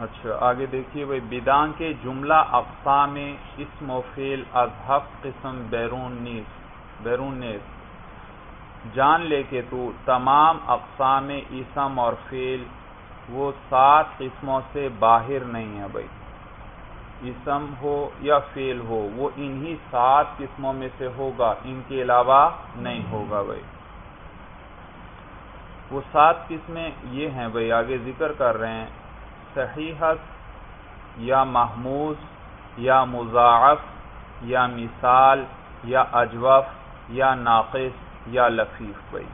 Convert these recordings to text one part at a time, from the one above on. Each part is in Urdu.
اچھا آگے دیکھیے بھائی بدان کے جملہ اقسام اسم و فیل اذہب قسم بیرون نیس بیرون نیس جان لے کے تو تمام اقسام اسم اور فیل وہ سات قسموں سے باہر نہیں ہے بھائی۔ اسم ہو یا فیل ہو، وہ انہی سات قسموں میں سے ہوگا، ان کے علاوہ نہیں ہوگا بھائی۔ وہ سات قسمیں یہ ہیں بھائی، آگے ذکر کر رہے ہیں۔ صحیحت، یا محموز یا مضاعف، یا مثال، یا اجوف، یا ناقص، یا لفیف بھائی۔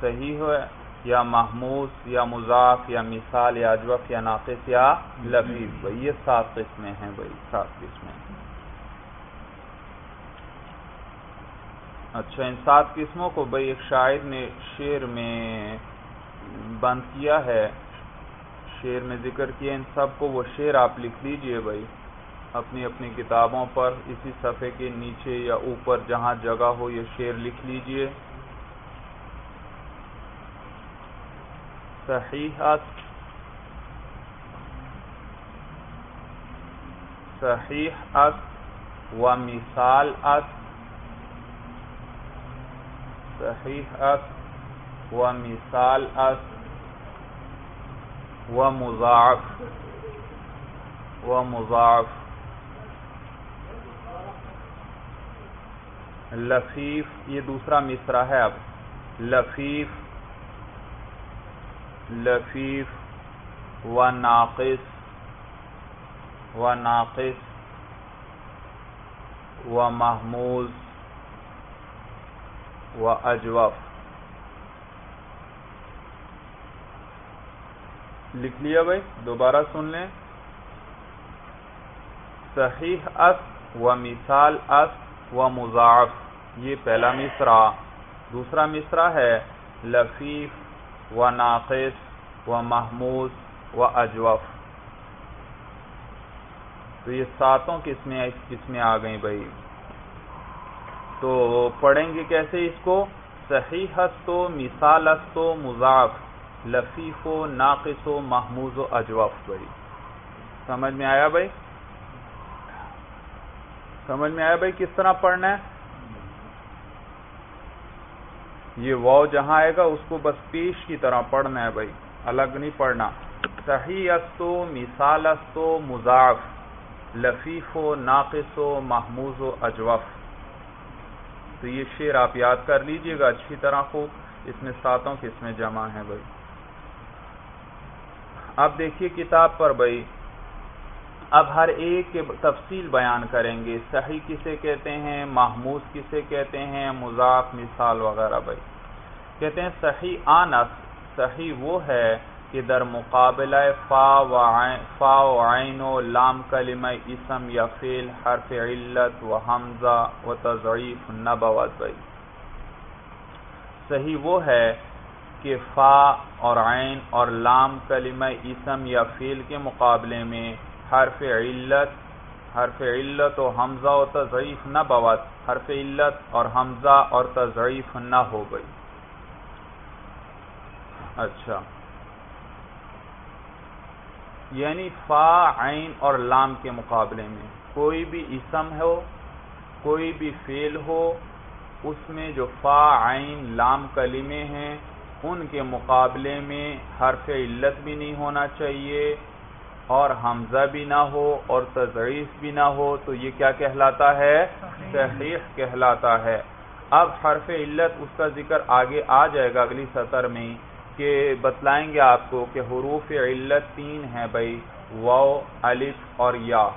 صحیح ہے، یا محموز یا مضاف یا مثال، یا اجوف، یا ناقص، یا لفیف بھائی۔ یہ سات قسمیں ہیں بھائی، سات قسمیں۔ اچھا ان سات قسموں کو بھائی ایک شاعر نے شعر میں بند کیا ہے۔ شعر میں ذکر کیا، ان سب کو وہ شعر آپ لکھ لیجیے بھائی۔ اپنی اپنی کتابوں پر، اسی صفحے کے نیچے یا اوپر، جہاں جگہ ہو، یہ شعر لکھ لیجیے۔ صحیحت صحیح ات و مثال ات صحیح ات و مثال ات و مضاعف و مضاعف لفیف، یہ دوسرا مصرع ہے اب. لفیف. لفیف. و ناقص و ناقص و محموز و اجوف لکھ لیا بھائی، دوبارہ سن لیں۔ صحیح اس و مثال اس و مضاعف، یہ پہلا مصرع۔ دوسرا مصرع ہے، لفیف و ناقص و محمود و اجوف۔ تو یہ ساتوں قسمیں اس قسمیں آ گئیں بھائی؟ تو پڑھیں گے کیسے اس کو؟ صحیح ہستو مثال ہستو مضاف لفیف و ناقص و محموز و اجوف بھائی سمجھ میں آیا بھائی؟ سمجھ میں آیا بھائی کس طرح پڑھنا ہے؟ یہ واؤ جہاں آئے گا اس کو بس پیش کی طرح پڑھنا ہے بھائی، الگ نہیں پڑھنا۔ صحیح استو مثال استو مضاف لفیف و ناقص و محموز و اجوف تو یہ شعر آپ یاد کر لیجیے گا اچھی طرح کو اس میں ساتوں کس میں جمع ہیں بھائی۔ اب دیکھیے کتاب پر بھائی۔ اب ہر ایک کے تفصیل بیان کریں گے۔ صحیح کسے کہتے ہیں؟ محمود کسے کہتے ہیں؟ مضاف، مثال وغیرہ بھائی۔ کہتے ہیں صحیح آنس، صحیح وہ ہے کہ در مقابلہ فا و فا و عین و لام کلمہ اسم یا فیل حرف علت و حمزہ و تضعیف نبوت بھائی۔ صحیح وہ ہے کہ فا اور عین اور لام کلمہ اسم یا فیل کے مقابلے میں حرف علت حرف علت و حمزہ و تضعیف نہ بوت حرف علت اور حمزہ اور تضعیف نہ ہو گئی۔ اچھا۔ یعنی فا، عین اور لام کے مقابلے میں کوئی بھی اسم ہو، کوئی بھی فیل ہو، اس میں جو فا، عین، لام کلمے ہیں ان کے مقابلے میں حرف علت بھی نہیں ہونا چاہیے اور حمزہ بھی نہ ہو اور تضعیف بھی نہ ہو تو یہ کیا کہلاتا ہے؟ صحیح کہلاتا ہے۔ اب حرف علت اس کا ذکر آگے آ جائے گا اگلی سطر میں کہ بتلائیں گے آپ کو کہ حروف علت تین ہیں بھائی۔ و الف اور یا۔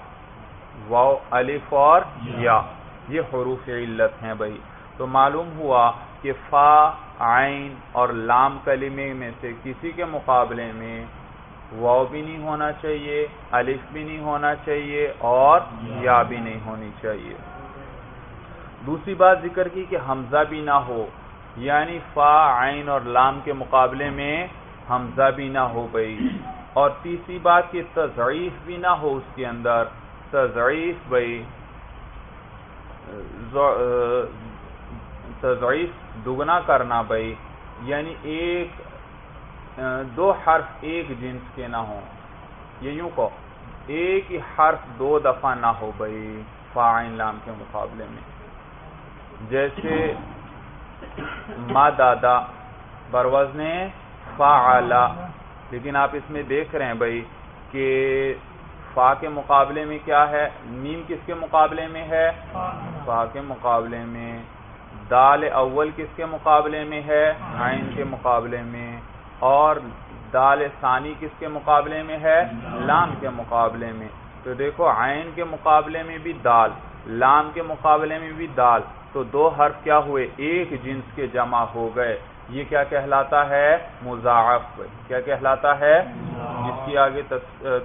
و الف اور یا۔ یہ حروف علت ہیں بھائی۔ تو معلوم ہوا کہ فا عین اور لام کلمے میں سے کسی کے مقابلے میں واؤ بھی نہیں ہونا چاہیے، الف بھی نہیں ہونا چاہیے اور یا بھی نہیں ہونی چاہیے۔ دوسری بات ذکر کی کہ حمزہ بھی نہ ہو یعنی فا، عین اور لام کے مقابلے میں حمزہ بھی نہ ہو بھائی اور تیسری بات کہ تضعیف بھی نہ ہو اس کے اندر۔ تضعیف بھائی تضعیف دگنا کرنا بھائی یعنی ایک، دو حرف ایک جنس کے نہ ہوں۔ یہ یوں کو ایک ہی حرف دو دفعہ نہ ہو بھائی فائن لام کے مقابلے میں۔ جیسے ما دادا، بروز نے فعلا لیکن آپ اس میں دیکھ رہے ہیں بھائی کہ فا کے مقابلے میں کیا ہے نیم کس کے مقابلے میں ہے؟ فا کے مقابلے میں۔ دال اول کس کے مقابلے میں ہے؟ عین کے مقابلے میں۔ اور دال ثانی کس کے مقابلے میں ہے؟ لام کے مقابلے میں۔ تو دیکھو، عین کے مقابلے میں بھی دال، لام کے مقابلے میں بھی دال۔ تو دو حرف کیا ہوئے؟ ایک جنس کے جمع ہو گئے۔ یہ کیا کہلاتا ہے؟ مضاعف۔ کیا کہلاتا ہے؟ جس کی آگے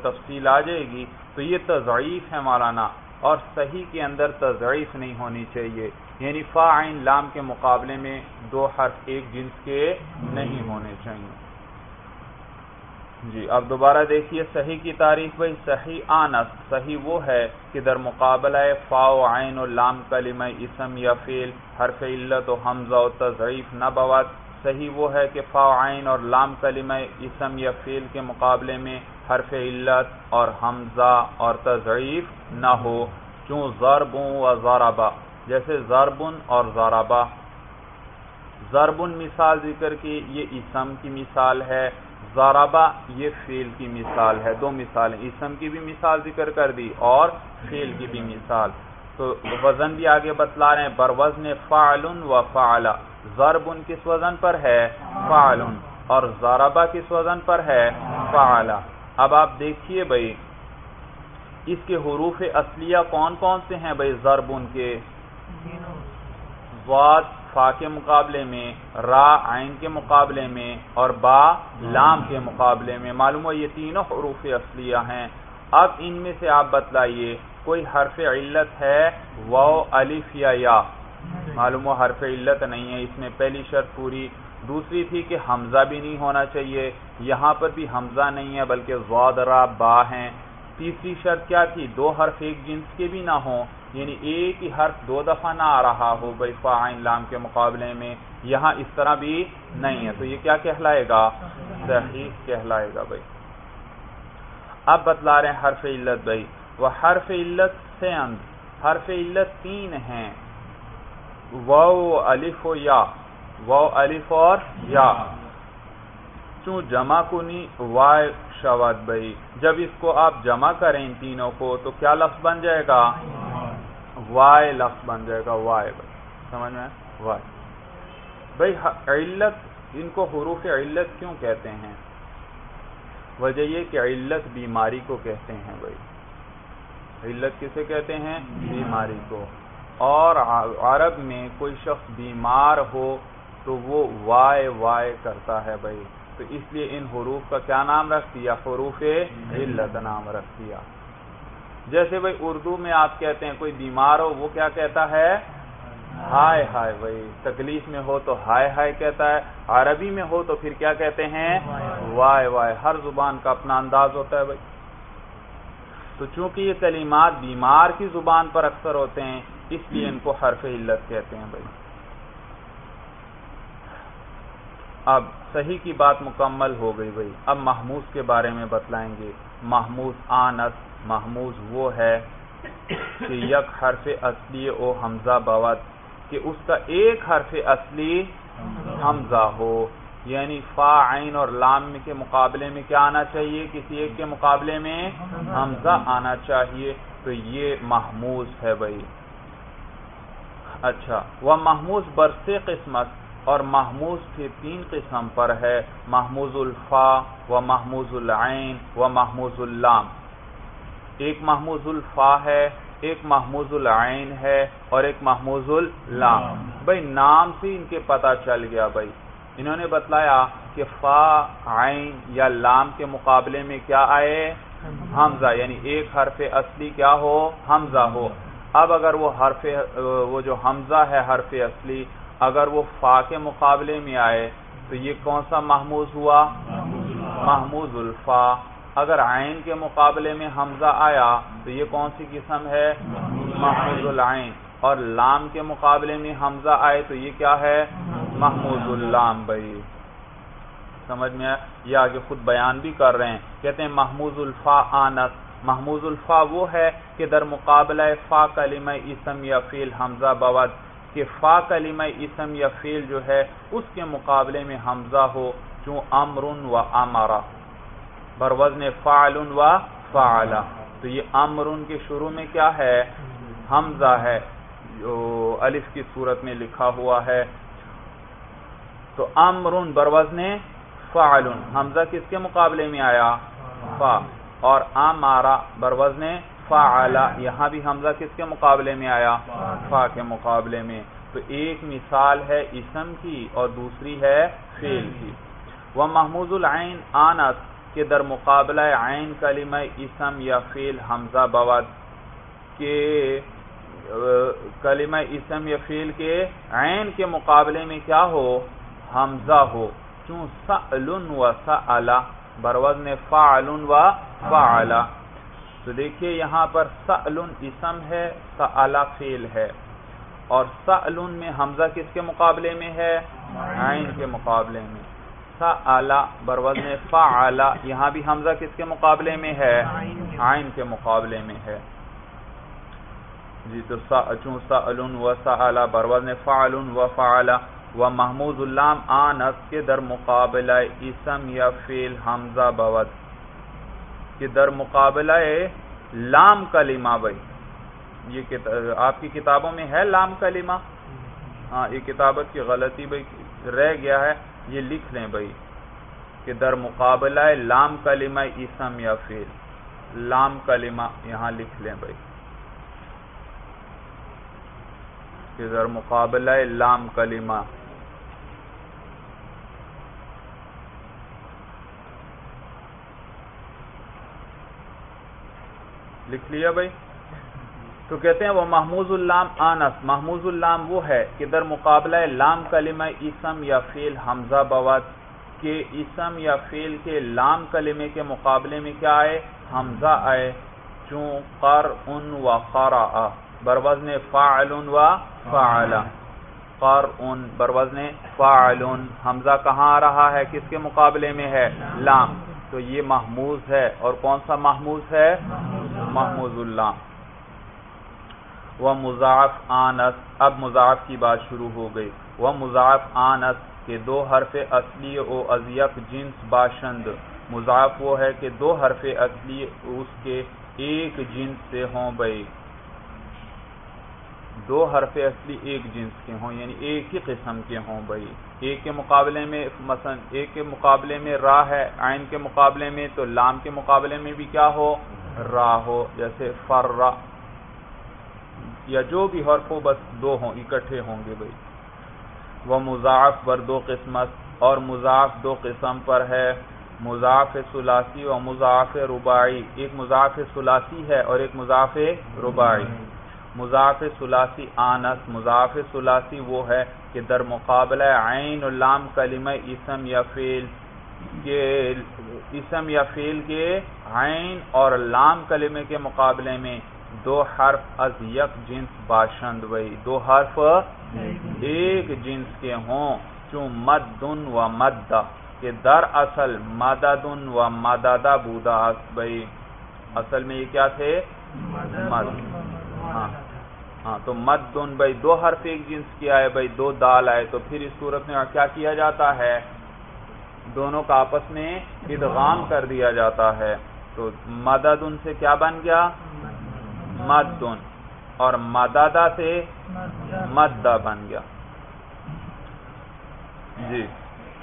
تفصیل آ جائے گی۔ تو یہ تضعیف ہے مولانا، اور صحیح کے اندر تضعیف نہیں ہونی چاہیے۔ یعنی فا عین لام کے مقابلے میں دو حرف ایک جنس کے نہیں ہونے چاہیے۔ جی اب دوبارہ دیکھیے، صحیح کی تعریف بھائی، صحیح آنس، صحیح وہ ہے کہ در مقابلہ فا و عین و لام، کلمہ اسم یا فیل حرف علت و حمزہ و تضعیف نہ بوت صحیح وہ ہے کہ فا عین اور لام، کلمہ اسم یا فیل کے مقابلے میں حرف علت اور حمزہ اور تضعیف نہ ہو۔ چون ضربوں و ضربہ جیسے ضربن اور ضربہ ضربن مثال ذکر کی، یہ اسم کی مثال ہے۔ ضربہ یہ فیل کی مثال ہے۔ دو مثال اسم کی بھی مثال ذکر کر دی اور فیل کی بھی مثال۔ تو وزن بھی آگے بتلا رہے ہیں۔ بر وزن فعلن و فعلا ضربن کس وزن پر ہے؟ فعلن اور ضربہ کس وزن پر ہے؟ فعلا اب آپ دیکھیے بھائی، اس کے حروف اصلیہ کون کون سے ہیں بھائی؟ ضربن کے۔ واد فا کے مقابلے میں، را عین کے مقابلے میں اور با لام کے مقابلے میں۔ معلوم ہو یہ تینوں حروف اصلیہ ہیں۔ اب ان میں سے آپ بتلائیے، کوئی حرف علت ہے؟ الف یا یا؟ معلوم ہو حرف علت نہیں ہے۔ اس میں پہلی شرط پوری۔ دوسری تھی کہ حمزہ بھی نہیں ہونا چاہیے۔ یہاں پر بھی حمزہ نہیں ہے، بلکہ را، با ہیں۔ تیسری شرط کیا تھی؟ دو حرف ایک جنس کے بھی نہ ہوں۔ یعنی ایک ہی حرف دو دفعہ نہ آ رہا ہو بھائی فائن لام کے مقابلے میں، یہاں اس طرح بھی نہیں ہے۔ تو یہ کیا کہلائے گا؟ صحیح کہلائے گا بھائی۔ اب بتلا رہے ہیں حرف علت بھائی۔ وہ حرف علت سے اند، حرف علت تین ہیں۔ الف و یا۔ و الف اور یا۔ چون جمع کنی؟ وائے شواد بھائی۔ جب اس کو آپ جمع کریں ان تینوں کو، تو کیا لفظ بن جائے گا؟ وائے لفظ بن جائے گا وائے سمجھ میں؟ وائے بھائی علت، ان کو حروف علت کیوں کہتے ہیں؟ وجہ یہ کہ علت بیماری کو کہتے ہیں بھائی۔ علت کسے کہتے ہیں؟ بیماری کو۔ اور عرب میں کوئی شخص بیمار ہو تو وہ وائے وائے کرتا ہے بھائی۔ تو اس لیے ان حروف کا کیا نام رکھ دیا؟ حروف علت نام رکھ دیا۔ جیسے بھائی اردو میں آپ کہتے ہیں کوئی بیمار ہو، وہ کیا کہتا ہے؟ ہائے ہائے، بھائی، تکلیف میں ہو تو ہائے ہائے کہتا ہے، عربی میں ہو تو پھر کیا کہتے ہیں؟ وائے وائے، ہر زبان کا اپنا انداز ہوتا ہے بھائی۔ تو چونکہ یہ کلمات بیمار کی زبان پر اکثر ہوتے ہیں، اس لیے ان کو حرف علت کہتے ہیں بھائی۔ اب صحیح کی بات مکمل ہو گئی بھائی۔ اب محمود کے بارے میں بتلائیں گے۔ محمود آنس محموز وہ ہے کہ یک حرف اصلی او حمزہ بوت کہ اس کا ایک حرف اصلی حمزہ ہو۔ یعنی فا عین اور لام کے مقابلے میں کیا آنا چاہیے؟ کسی ایک کے مقابلے میں حمزہ آنا چاہیے۔ تو یہ محموز ہے بھائی۔ اچھا وہ محموز برس قسمت اور محموز پھر تین قسم پر ہے۔ محموز الفا و محموز العین و محموز اللام۔ ایک محموز الفا ہے ایک محموز العین ہے اور ایک محموز اللام۔ بھائی نام سے ان کے پتا چل گیا بھائی۔ انہوں نے بتلایا کہ فا عین یا لام کے مقابلے میں کیا آئے؟ حمزہ۔ یعنی ایک حرف اصلی کیا ہو؟ حمزہ ہو۔ اب اگر وہ حرف وہ جو حمزہ ہے حرف اصلی اگر وہ فا کے مقابلے میں آئے تو یہ کون سا محموز ہوا؟ محموز الفا۔ اگر عین کے مقابلے میں حمزہ آیا تو یہ کون سی قسم ہے؟ محمود العین. اور لام کے مقابلے میں حمزہ آئے تو یہ کیا ہے؟ محمود اللام بھائی. سمجھ میں یہ آگے خود بیان بھی کر رہے ہیں. کہتے ہیں محمود الفا آنس محمود الفا وہ ہے کہ در مقابلہ فا کلمہ اسم یا فیل حمزہ بواد کہ فا کلمہ اسم یا فیل جو ہے، اس کے مقابلے میں حمزہ ہو، جو امر و امارا بر وزن فعل و فعلا تو یہ امر کے شروع میں کیا ہے؟ حمزہ ہے۔ جو الف کی صورت میں لکھا ہوا ہے۔ تو امر بر وزن فعل۔ حمزہ کس کے مقابلے میں آیا؟ فا۔ اور امارا بر وزن فعلا یہاں بھی حمزہ کس کے مقابلے میں آیا؟ فا کے مقابلے میں۔ تو ایک مثال ہے اسم کی اور دوسری ہے فیل کی۔ وہ محمود العین آنس۔ کے در مقابلہ عین کلمہ اسم یا فیل حمزہ بواد کے، کلمہ اسم یا فیل کے عین کے مقابلے میں کیا ہو؟ حمزہ ہو۔ چون سأل و سألا بروزن فعل و فعلا تو دیکھیے یہاں پر سأل اسم ہے سألا فیل ہے۔ اور سأل میں حمزہ کس کے مقابلے میں ہے؟ عین کے مقابلے میں۔ سألا بروزن فعلا یہاں بھی حمزہ کس کے مقابلے میں ہے؟ عین کے مقابلے میں ہے۔ جی تو چون سأل و سألا بروزن فعل و فعلا و محمود اللام آنس کے در مقابلہ اسم یا فیل حمزہ بود کہ در مقابلہ لام کلمہ بھائی۔ یہ آپ کی کتابوں میں ہے لام کلمہ؟ ہاں یہ کتابت کی غلطی بھائی، رہ گیا ہے۔ یہ لکھ لیں بھائی کہ در مقابلہ لام کلمہ اسم یا فیل، لام کلمہ یہاں لکھ لیں بھائی کہ در مقابلہ لام کلمہ لکھ لیا بھائی تو کہتے ہیں وہ محمود اللام آنس محمود اللام وہ ہے کہ در مقابلہ لام کلمہ اسم یا فیل حمزہ بواد کے اسم یا فیل کے لام کلمے کے مقابلے میں کیا آئے؟ حمزہ آئے۔ چون قر ان و خرا بروزن فاعل و فعلا قر ان بروزن فاعل حمزہ کہاں آ رہا ہے؟ کس کے مقابلے میں ہے؟ لام۔ تو یہ محموز ہے۔ اور کون سا محموز ہے؟ محمود اللہ وہ مضاف آنس اب مضاف کی بات شروع ہو گئی. وہ مضاف آنس کے دو حرف اصلی او ازیق جنس باشند. مضاف وہ ہے کہ دو حرف اصلی اس کے ایک جنس سے ہوں بھائی دو حرف اصلی ایک جنس کے ہوں یعنی ایک ہی قسم کے ہوں بھائی ایک کے مقابلے میں مثلا ایک کے مقابلے میں را ہے آئین کے مقابلے میں تو لام کے مقابلے میں بھی کیا ہو؟ را ہو. جیسے فر یا جو بھی حرف ہو بس دو ہوں، اکٹھے ہوں گے بھائی۔ وہ مضاف پر دو قسمت، اور مضاف دو قسم پر ہے۔ مضاف سلاسی و مضاف رباعی۔ ایک مضاف سلاسی ہے اور ایک مضاف رباعی۔ مضاف سلاسی آنس مضاف سلاسی وہ ہے کہ در مقابلہ عین اللام کلمہ اسم یا فیل کے، اسم یا فیل کے عین اور لام کلمے کے مقابلے میں دو حرف از یک جنس باشند وئی دو حرف ایک جنس کے ہوں چون مدن و مدہ، کہ در اصل مددن و مددہ بودا بھائی اصل میں یہ کیا تھے؟ مد. ہاں ہاں تو مدن بھائی دو حرف ایک جنس کی آئے بھائی دو دال آئے. تو پھر اس صورت میں کیا کیا جاتا ہے؟ دونوں کا آپس میں ادغام کر دیا جاتا ہے. تو مدد ان سے کیا بن گیا؟ مدن اور مدادا سے مدہ بن گیا۔ جی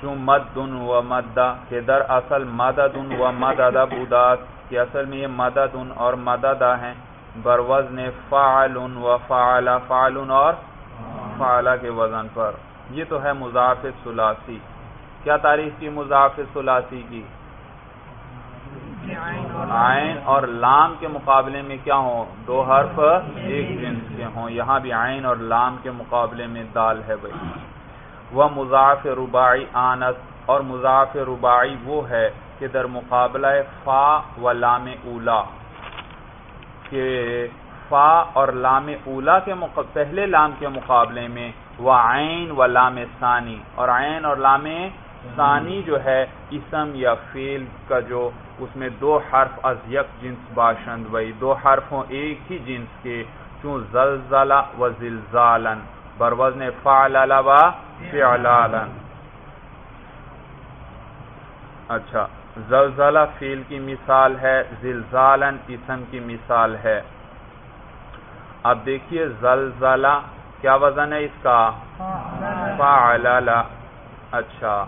چون مدن و مدہ؟ کہ در اصل مددن و مددہ بودات کہ اصل میں یہ مددن اور مددہ ہیں۔ بر وزن فعلن و فعلا فعلن اور فعلا کے وزن پر۔ یہ تو ہے مضاف سلاسی۔ کیا تاریخ کی مضاف سلاسی کی؟ آئین اور لام کے مقابلے میں کیا ہوں؟ دو حرف ایک جنس کے ہوں۔ یہاں بھی آئین اور لام کے مقابلے میں دال ہے بھائی۔ وہ مضاف رباعی آنس اور مضاف رباعی وہ ہے کہ در مقابلہ فا و لام اولا کہ فا اور لام اولا کے پہلے لام کے مقابلے میں وہ عین و لام ثانی اور عین اور لام ثانی جو ہے اسم یا فیل کا جو اس میں دو حرف از یک جنس باشند وئی دو حرف ہوں ایک ہی جنس کے چون زلزلہ و زلزالن۔ بروزن فعلل و فعلالن۔ اچھا زلزلہ فیل کی مثال ہے زلزالن اسم کی مثال ہے۔ اب دیکھیے زلزلہ کیا وزن ہے اس کا؟ فعلل اچھا۔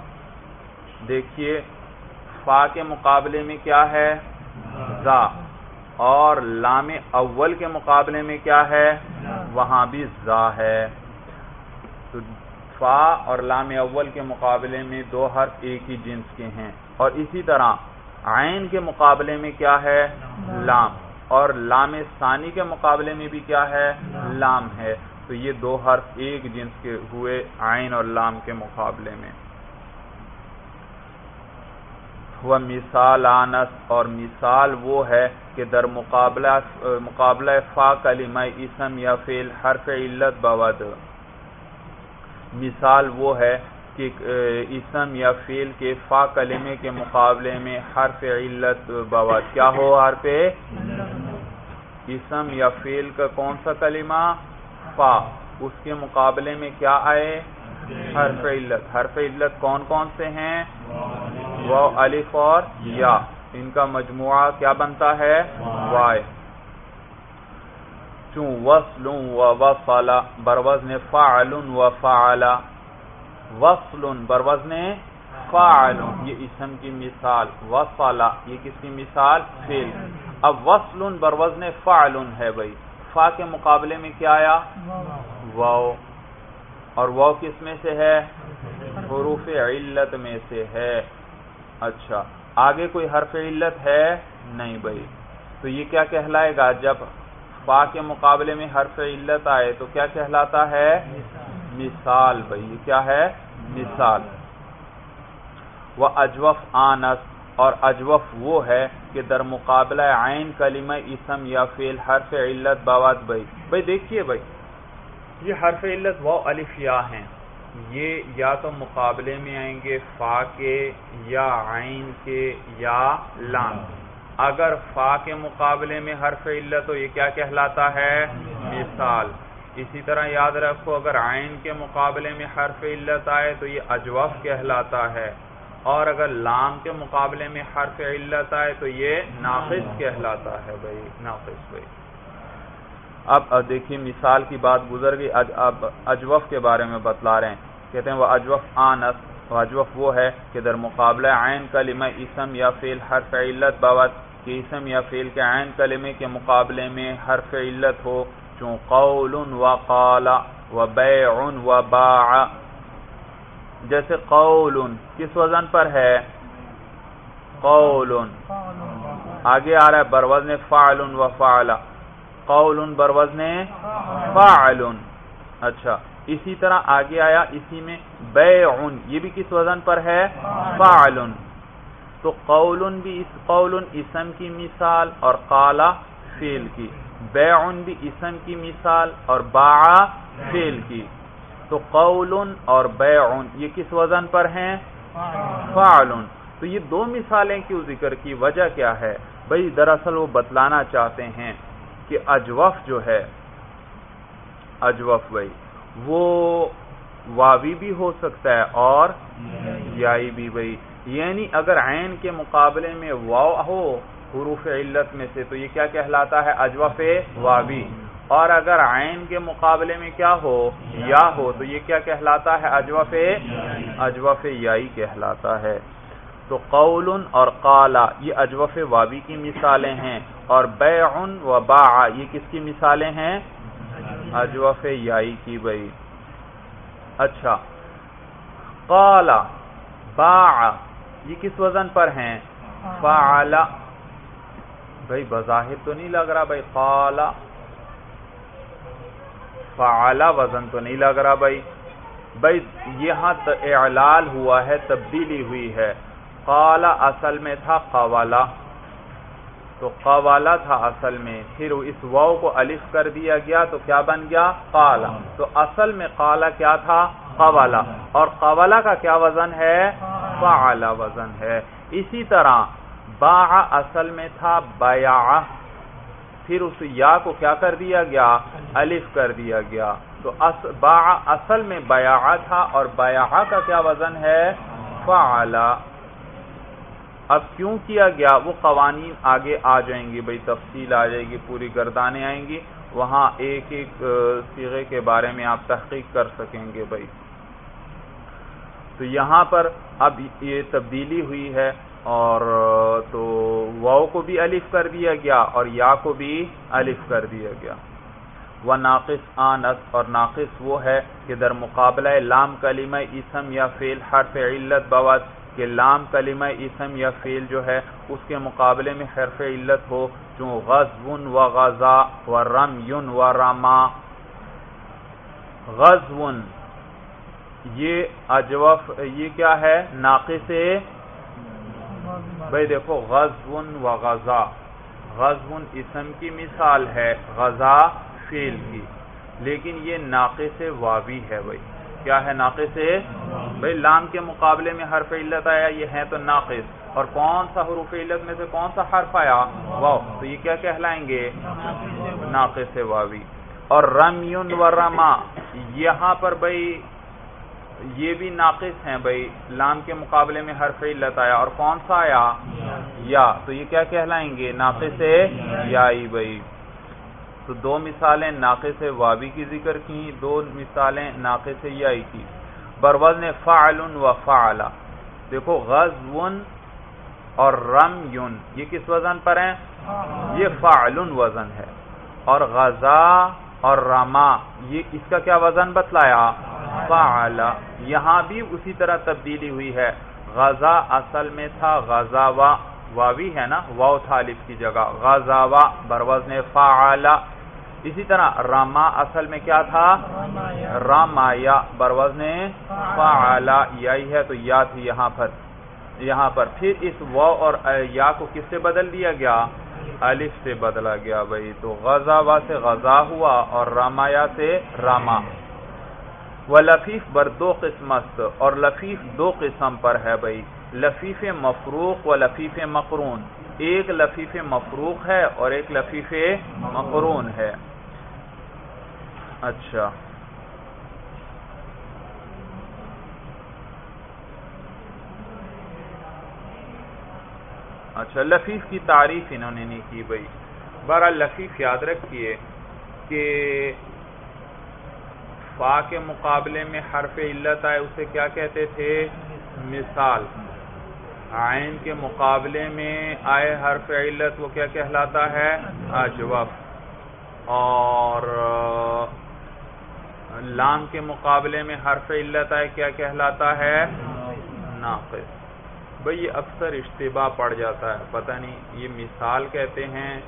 دیکھیے فا کے مقابلے میں کیا ہے؟ زا اور لام اول کے مقابلے میں کیا ہے؟ وہاں بھی زا ہے۔ تو فا اور لام اول کے مقابلے میں دو حرف ایک ہی جنس کے ہیں۔ اور اسی طرح عین کے مقابلے میں کیا ہے؟ لام۔ اور لام ثانی کے مقابلے میں بھی کیا ہے؟ لام ہے۔ تو یہ دو حرف ایک جنس کے ہوئے عین اور لام کے مقابلے میں۔ وہ مثال آنس اور مثال وہ ہے کہ در مقابلہ مقابلہ فا کلمہ اسم یا فیل حرف علت بود مثال وہ ہے کہ اسم یا فیل کے فا کلمے کے مقابلے میں حرف علت بود کیا ہو حرف؟ اسم یا فیل کا کون سا کلمہ؟ فا۔ اس کے مقابلے میں کیا آئے؟ حرف علت۔ حرف علت کون کون سے ہیں؟ وہ الف اور یا۔ ان کا مجموعہ کیا بنتا ہے؟ وائے چون وصل و وصل بروزن فعل و فعل۔ وصل بروزن فعل، یہ اسم کی مثال۔ وصل، یہ کس کی مثال؟ فیل اب وصل بروزن فعل ہے بھائی۔ فا کے مقابلے میں کیا آیا؟ واؤ اور وہ کس میں سے ہے؟ حروف علت میں سے ہے۔ اچھا آگے کوئی حرف علت ہے؟ نہیں بھائی۔ تو یہ کیا کہلائے گا؟ جب فا کے مقابلے میں حرف علت آئے تو کیا کہلاتا ہے؟ مثال۔ بھائی، یہ کیا ہے؟ مثال۔ وہ اجوف آنس، اور اجوف وہ ہے کہ در مقابلہ عین کلمہ اسم یا فیل حرف علت بواد بھائی۔ بھائی، دیکھیے بھائی۔ یہ حرف علت وہ الف یا ہیں۔ یہ یا تو مقابلے میں آئیں گے فا کے یا عین کے یا لام۔ اگر فا کے مقابلے میں حرف علت تو یہ کیا کہلاتا ہے؟ مثال۔ اسی طرح یاد رکھو، اگر عین کے مقابلے میں حرف علت آئے تو یہ اجوف کہلاتا ہے۔ اور اگر لام کے مقابلے میں حرف علت آئے تو یہ ناقص کہلاتا ہے بھائی، ناقص بھائی۔ اب دیکھیے مثال کی بات گزر گئی اب اجوف کے بارے میں بتلا رہے ہیں۔ کہتے ہیں وہ اجوف آنس وہ وہ ہے کہ در مقابلہ عین کلمہ اسم یا فیل حرف علت بابت کہ اسم یا فیل کے عین کلمے کے مقابلے میں حرف علت ہو چون قول و قال و بیع و باع۔ جیسے قول کس وزن پر ہے؟ قول۔ آگے آ رہا ہے بروزن فعل و فعلا قول بروزن فعل۔ اچھا۔ اسی طرح آگے آیا، اسی میں بیع، یہ بھی کس وزن پر ہے؟ فعل تو قول بھی اس، قول اسم کی مثال اور قالا فیل کی۔ بیع بھی اسم کی مثال اور باع فیل کی۔ تو قول اور بیع، یہ کس وزن پر ہیں؟ فعل تو یہ دو مثالیں کیوں ذکر کی؟ وجہ کیا ہے؟ بھائی دراصل وہ بتلانا چاہتے ہیں کہ اجوف جو ہے، اجوف بھائی وہ واوی بھی ہو سکتا ہے اور یائی بھی بھائی۔ یعنی اگر عین کے مقابلے میں واو ہو حروف علت میں سے تو یہ کیا کہلاتا ہے؟ اجوف واوی۔ اور اگر عین کے مقابلے میں کیا ہو؟ یا ہو تو یہ کیا کہلاتا ہے؟ اجوف اجوف یائی کہلاتا ہے۔ تو قول اور قالا یہ اجوف وابی کی مثالیں ہیں۔ اور بیع و باع، یہ کس کی مثالیں ہیں؟ اجوف یائی کی بھائی اچھا۔ قالا، باع۔ یہ کس وزن پر ہیں؟ فعلا بھائی بظاہر تو نہیں لگ رہا بھائی قالا فعلا وزن تو نہیں لگ رہا بھائی بھائی یہاں اعلال ہوا ہے، تبدیلی ہوئی ہے۔ قالا اصل میں تھا قوالا تو قوالا تھا اصل میں، پھر اس واؤ کو الف کر دیا گیا تو کیا بن گیا؟ قالا۔ تو اصل میں قالا کیا تھا؟ قوالا اور قوالا کا کیا وزن ہے؟ فعل وزن ہے۔ اسی طرح با اصل میں تھا بیا پھر اس یا کو کیا کر دیا گیا؟ الف کر دیا گیا۔ تو با اصل میں بیا تھا اور بیا کا کیا وزن ہے؟ فعل۔ اب کیوں کیا گیا؟ وہ قوانین آگے آ جائیں گی بھائی تفصیل آ جائے گی، پوری گردانیں آئیں گی، وہاں ایک ایک سیغے کے بارے میں آپ تحقیق کر سکیں گے بھائی تو یہاں پر اب یہ تبدیلی ہوئی ہے اور تو واؤ کو بھی الف کر دیا گیا اور یا کو بھی الف کر دیا گیا۔ وہ ناقص آنس اور ناقص وہ ہے کہ در مقابلہ لام کلمہ اسم یا فیل حرف علت بوت کہ لام کلمہ اسم یا فیل جو ہے، اس کے مقابلے میں حرف علت ہو، جو غزون و غزا و رم یون و رما۔ غزون یہ اجوف، یہ کیا ہے؟ ناقص بھائی دیکھو غزون و غزا۔ غزون اسم کی مثال ہے، غزا فیل کی۔ لیکن یہ ناقص واوی ہے بھائی۔ کیا ہے ناقص؟ بھائی لام کے مقابلے میں حرف علت آیا، یہ ہے تو ناقص۔ اور کون سا حروف علت میں سے کون سا حرف آیا؟ واو۔ تو یہ کیا کہلائیں گے؟ ناقص واوی۔ اور رمیون و رما، یہاں پر بھائی یہ بھی ناقص ہیں بھائی۔ لام کے مقابلے میں حرف علت آیا۔ اور کون سا آیا؟ یا۔ تو یہ کیا کہلائیں گے؟ ناقص یا بھائی۔ تو دو مثالیں ناقص وابی کی ذکر کی، دو مثالیں ناقص یائی کی۔ بروز نے فعل و فعلا۔ دیکھو، غزون اور رم یون یہ کس وزن پر ہیں؟ یہ فعل وزن ہے۔ اور غزا اور رما، یہ اس کا کیا وزن بتلایا؟ فعلا۔ یہاں بھی اسی طرح تبدیلی ہوئی ہے۔ غزا اصل میں تھا، غزا واوی ہے نا؟ واؤ تھالف کی جگہ۔ غزا بروز نے فعلا۔ اسی طرح راما اصل میں کیا تھا؟ راما یا بروز نے یائی ہے تو یا تھی یہاں پر یہاں پر۔ پھر اس و اور یا کو کس سے بدل دیا گیا؟ الف سے بدلا گیا بھائی۔ تو غزا وا سے غزا ہوا اور رامایا سے راما۔ وہ لفیف بر دو قسمت اور لفیف دو قسم پر ہے بھائی۔ لفیف مفروق و لفیف مقرون۔ ایک لفیف مفروق ہے اور ایک لفیف مقرون ہے۔ اچھا۔ اچھا لفیف کی تعریف انہوں نے نہیں کی بھائی۔ بارہ لفیف یاد رکھیے کہ فا کے مقابلے میں حرف علت آئے، اسے کیا کہتے تھے؟ مثال۔ آئین کے مقابلے میں آئے حرف علت، وہ کیا کہلاتا ہے؟ اجوف۔ اور لام کے مقابلے میں حرف علت آئے، کیا کہلاتا ہے؟ ناقص۔ بھئی یہ اکثر اشتباہ پڑ جاتا ہے۔ پتہ نہیں، یہ مثال کہتے ہیں،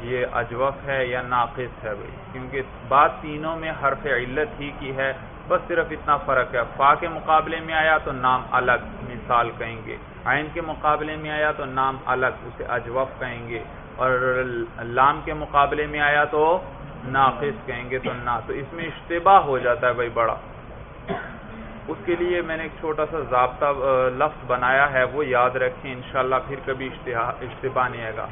یہ اجوف ہے یا ناقص ہے بھئی۔ کیونکہ بات تینوں میں حرف علت ہی کی ہے، بس صرف اتنا فرق ہے۔ فا کے مقابلے میں آیا تو نام الگ، مثال کہیں گے۔ عین کے مقابلے میں آیا تو نام الگ، اسے اجوف کہیں گے۔ اور لام کے مقابلے میں آیا تو ناقص کہیں گے تو نہ، تو اس میں اشتباہ ہو جاتا ہے بھائی بڑا۔ اس کے لیے میں نے ایک چھوٹا سا ضابطہ لفظ بنایا ہے، وہ یاد رکھیں، انشاءاللہ پھر کبھی اشتباہ نہیں آئے گا۔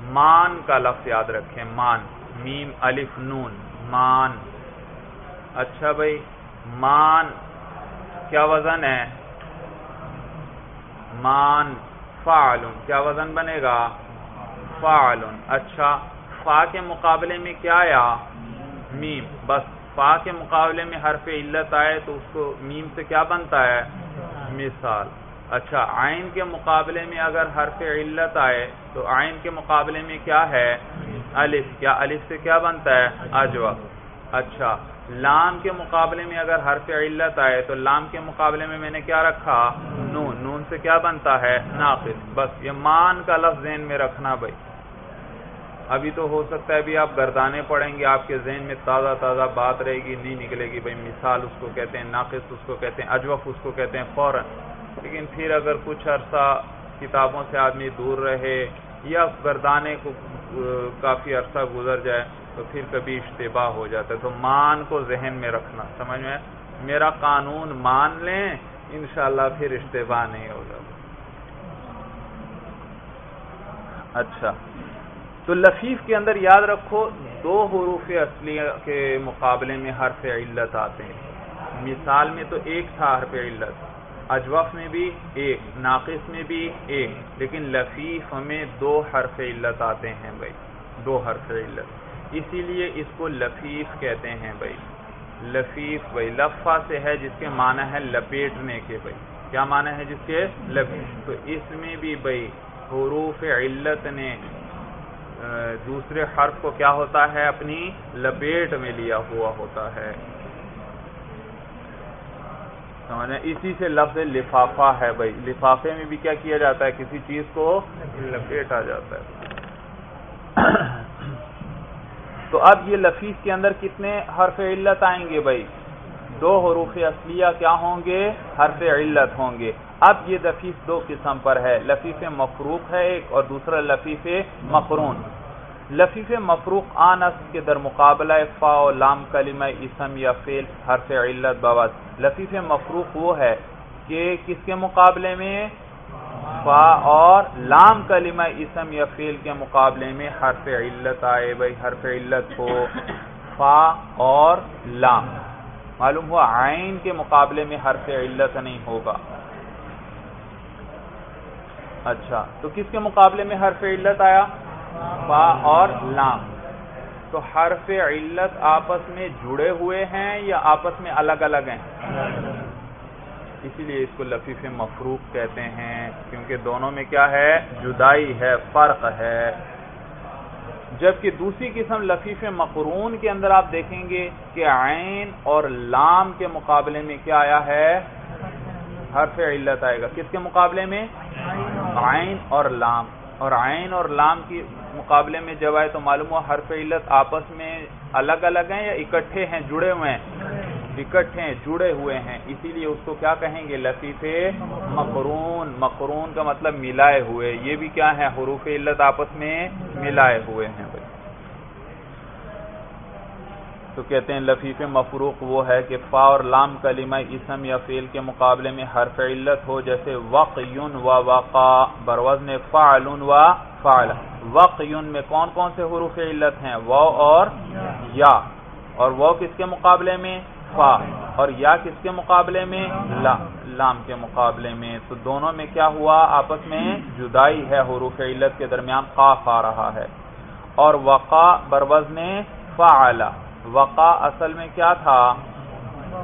مان کا لفظ یاد رکھیں، مان، میم، الف، نون، مان۔ اچھا بھائی، مان، کیا وزن ہے؟ مان فعلن کیا وزن بنے گا؟ فعلن اچھا۔ فا کے مقابلے میں کیا آیا؟ میم. بس فا کے مقابلے میں حرف علت آئے تو اس کو میم سے کیا بنتا ہے؟ مثال. اچھا آئین کے مقابلے میں اگر حرف علت آئے تو آئین کے مقابلے میں کیا ہے؟ الف. کیا الف سے کیا بنتا ہے؟ اجوا. اچھا لام کے مقابلے میں اگر حرف علت آئے تو لام کے مقابلے میں میں نے کیا رکھا؟ نون. نون سے کیا بنتا ہے؟ ناقص. بس یہ مان کا لفظ ذہن میں رکھنا بھائی. ابھی تو ہو سکتا ہے ابھی آپ گردانے پڑھیں گے، آپ کے ذہن میں تازہ تازہ بات رہے گی، نہیں نکلے گی، بھائی مثال اس کو کہتے ہیں، ناقص اس کو کہتے ہیں، اجوف اس کو کہتے ہیں، فوراً۔ لیکن پھر اگر کچھ عرصہ کتابوں سے آدمی دور رہے یا گردانے کو کافی عرصہ گزر جائے تو پھر کبھی اشتباہ ہو جاتا ہے۔ تو مان کو ذہن میں رکھنا، سمجھ میں؟ میرا قانون مان لیں، انشاءاللہ پھر اشتباہ نہیں ہوگا۔ اچھا۔ تو لفیف کے اندر یاد رکھو، دو حروف اصلی کے مقابلے میں حرف علت آتے ہیں۔ مثال میں تو ایک تھا حرف علت، اجوف میں بھی ایک، ناقص میں بھی ایک، لیکن لفیف میں دو حرف علت آتے ہیں بھائی، دو حرف علت۔ اسی لیے اس کو لفیف کہتے ہیں بھائی۔ لفیف بھائی لفا سے ہے جس کے معنی ہے لپیٹنے کے بھائی۔ کیا معنی ہے جس کے؟ لفیف تو اس میں بھی بھائی، حروف علت نے دوسرے حرف کو کیا ہوتا ہے؟ اپنی لپیٹ میں لیا ہوا ہوتا ہے۔ اسی سے لفظ لفافہ ہے بھائی۔ لفافے میں بھی کیا کیا جاتا ہے؟ کسی چیز کو لپیٹ آ جاتا ہے۔ تو اب یہ لفیف کے اندر کتنے حرف علت آئیں گے بھائی؟ دو حروف اصلیہ کیا ہوں گے؟ حرف علت ہوں گے۔ اب یہ لفیف دو قسم پر ہے، لفیف مفروق ہے ایک اور دوسرا لفیف مقرون لفیف مفروق آنس کے در مقابلہ فا و لام کلمہ اسم یا فیل حرف علت بوت لفیف مفروق وہ ہے کہ کس کے مقابلے میں؟ فا اور لام کلمہ اسم یا فیل کے مقابلے میں۔ حرف علت آئے، بھائی حرف علت ہو۔ فا اور لام۔ معلوم ہوا عین کے مقابلے میں حرف علت نہیں ہوگا۔ اچھا تو کس کے مقابلے میں حرف علت آیا؟ فا اور لام۔ تو حرف علت آپس میں جڑے ہوئے ہیں یا آپس میں الگ الگ ہیں؟ اسی لیے اس کو لفیف مفروق کہتے ہیں، کیونکہ دونوں میں کیا ہے؟ جدائی ہے، فرق ہے۔ جبکہ دوسری قسم لفیف مقرون کے اندر آپ دیکھیں گے کہ عین اور لام کے مقابلے میں کیا آیا ہے؟ حرف علت آئے گا۔ کس کے مقابلے میں؟ عین اور لام۔ اور عین اور لام کی مقابلے میں جب آئے تو معلوم ہوا حرف علت آپس میں الگ الگ ہیں یا اکٹھے ہیں، جڑے ہوئے ہیں؟ اکٹھے ہیں، جڑے ہوئے ہیں۔ اسی لیے اس کو کیا کہیں گے؟ لطیف مقرون۔ مقرون کا مطلب ملائے ہوئے۔ یہ بھی کیا ہے؟ حروف علت آپس میں ملائے ہوئے ہیں بھائی تو کہتے ہیں لفیف مفروق وہ ہے کہ فا اور لام کلمہ اسم یا فیل کے مقابلے میں حرف علت ہو جیسے وقیون و وقا۔ بروزن فعلن و فعل۔ وقیون میں کون کون سے حروف علت ہیں؟ و اور یا۔ اور وہ کس کے مقابلے میں؟ فا۔ اور یا کس کے مقابلے میں؟ لا۔ لام کے مقابلے میں۔ تو دونوں میں کیا ہوا؟ آپس میں جدائی ہے، حروف علت کے درمیان قاف آ رہا ہے۔ اور وقا بروزن فعلہ وقا اصل میں کیا تھا؟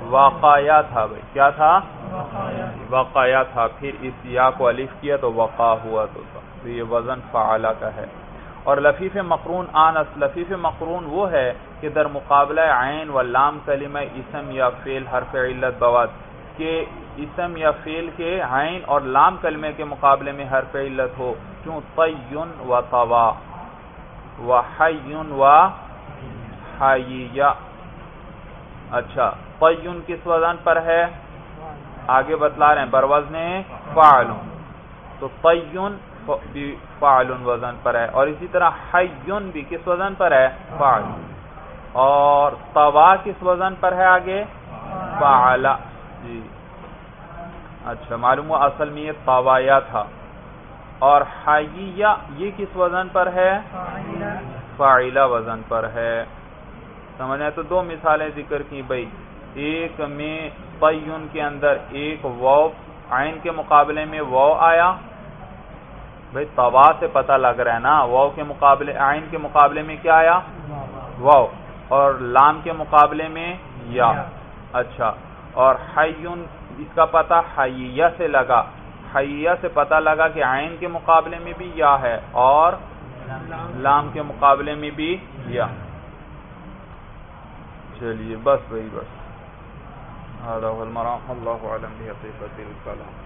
واقعہ تھا بھائی۔ کیا تھا؟ واقعہ تھا۔ پھر اس یا کو الف کیا تو وقا ہوا تو یہ وزن فعالہ کا ہے۔ اور لفیف مقرون آنس، لفیف مقرون وہ ہے کہ در مقابلہ عین و لام کلمہ اسم یا فیل حرف علت بواد کہ اسم یا فیل کے عین اور لام کلمے کے مقابلے میں حرف علت ہو۔ کیوں تیون و طوا۔ و حیون و اچھا قیون کس وزن پر ہے؟ آگے بتلا رہے ہیں بروزن فعلون تو قیون فعلون وزن پر ہے، اور اسی طرح حیون بھی کس وزن پر ہے؟ فعلون اور طوا کس وزن پر ہے آگے؟ فعلا جی. اچھا معلوم ہوا اصل میں یہ طوایا تھا. اور حییہ یہ کس وزن پر ہے؟ فعلا وزن پر ہے. سمجھا تو دو مثالیں ذکر کی بھائی۔ ایک میں قیون کے اندر ایک وو عین کے مقابلے میں وو آیا۔ بھائی توا سے پتہ لگ رہا ہے نا وو کے مقابلے، عین کے مقابلے میں کیا آیا؟ وو اور لام کے مقابلے میں یا۔ اچھا۔ اور حیون اس کا پتہ حییہ سے لگا۔ حییہ سے پتہ لگا کہ عین کے مقابلے میں بھی یا ہے اور لام کے مقابلے میں بھی یا۔ چلیے بس بھائی بس۔ اللہ علم بحقیقت الکلام